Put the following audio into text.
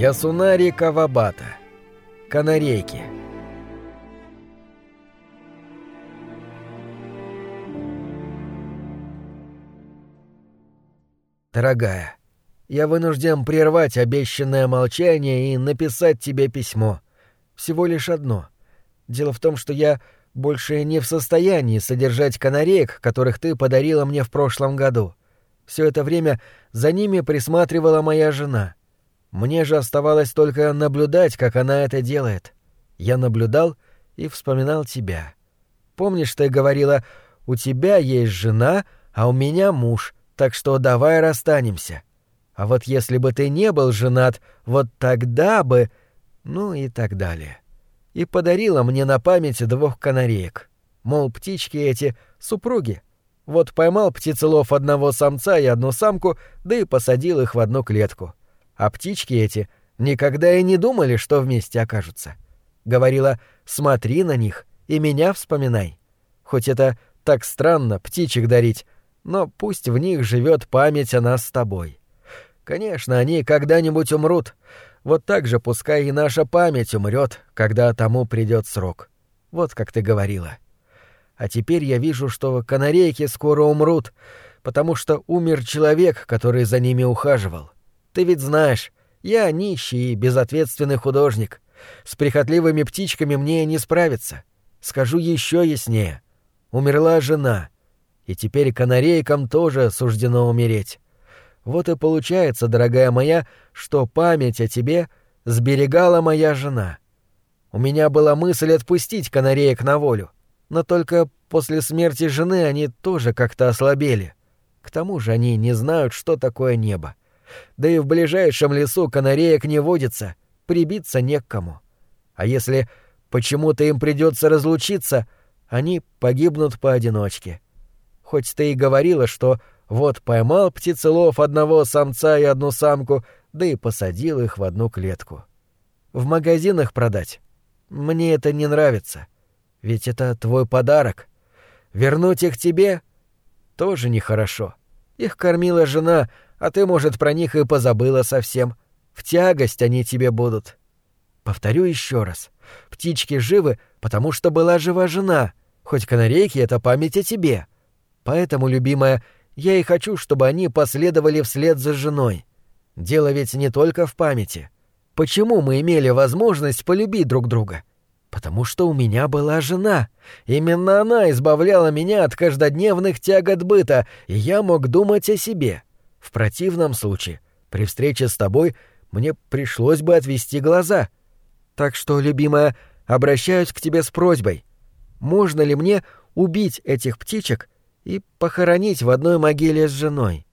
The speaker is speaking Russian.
Ясунари Кавабата. Канарейки. Дорогая, я вынужден прервать обещанное молчание и написать тебе письмо. Всего лишь одно. Дело в том, что я больше не в состоянии содержать канареек, которых ты подарила мне в прошлом году. Все это время за ними присматривала моя жена. Мне же оставалось только наблюдать, как она это делает. Я наблюдал и вспоминал тебя. Помнишь, ты говорила, у тебя есть жена, а у меня муж, так что давай расстанемся. А вот если бы ты не был женат, вот тогда бы... Ну и так далее. И подарила мне на память двух канареек. Мол, птички эти — супруги. Вот поймал птицелов одного самца и одну самку, да и посадил их в одну клетку. А птички эти никогда и не думали, что вместе окажутся. Говорила, смотри на них и меня вспоминай. Хоть это так странно, птичек дарить, но пусть в них живет память о нас с тобой. Конечно, они когда-нибудь умрут. Вот так же пускай и наша память умрет, когда тому придет срок. Вот как ты говорила. А теперь я вижу, что канарейки скоро умрут, потому что умер человек, который за ними ухаживал. Ты ведь знаешь, я нищий и безответственный художник. С прихотливыми птичками мне не справиться. Скажу еще яснее. Умерла жена. И теперь канарейкам тоже суждено умереть. Вот и получается, дорогая моя, что память о тебе сберегала моя жена. У меня была мысль отпустить канареек на волю, но только после смерти жены они тоже как-то ослабели. К тому же они не знают, что такое небо. Да и в ближайшем лесу канареек не водится, прибиться не к кому. А если почему-то им придется разлучиться, они погибнут поодиночке. Хоть ты и говорила, что вот поймал птицелов одного самца и одну самку, да и посадил их в одну клетку. В магазинах продать. Мне это не нравится. Ведь это твой подарок. Вернуть их тебе тоже нехорошо. Их кормила жена, а ты, может, про них и позабыла совсем. В тягость они тебе будут. Повторю еще раз. Птички живы, потому что была жива жена, хоть канарейки — это память о тебе. Поэтому, любимая, — я и хочу, чтобы они последовали вслед за женой. Дело ведь не только в памяти. Почему мы имели возможность полюбить друг друга? Потому что у меня была жена. Именно она избавляла меня от каждодневных тягот быта, и я мог думать о себе. В противном случае, при встрече с тобой, мне пришлось бы отвести глаза. Так что, любимая, обращаюсь к тебе с просьбой. Можно ли мне убить этих птичек и похоронить в одной могиле с женой.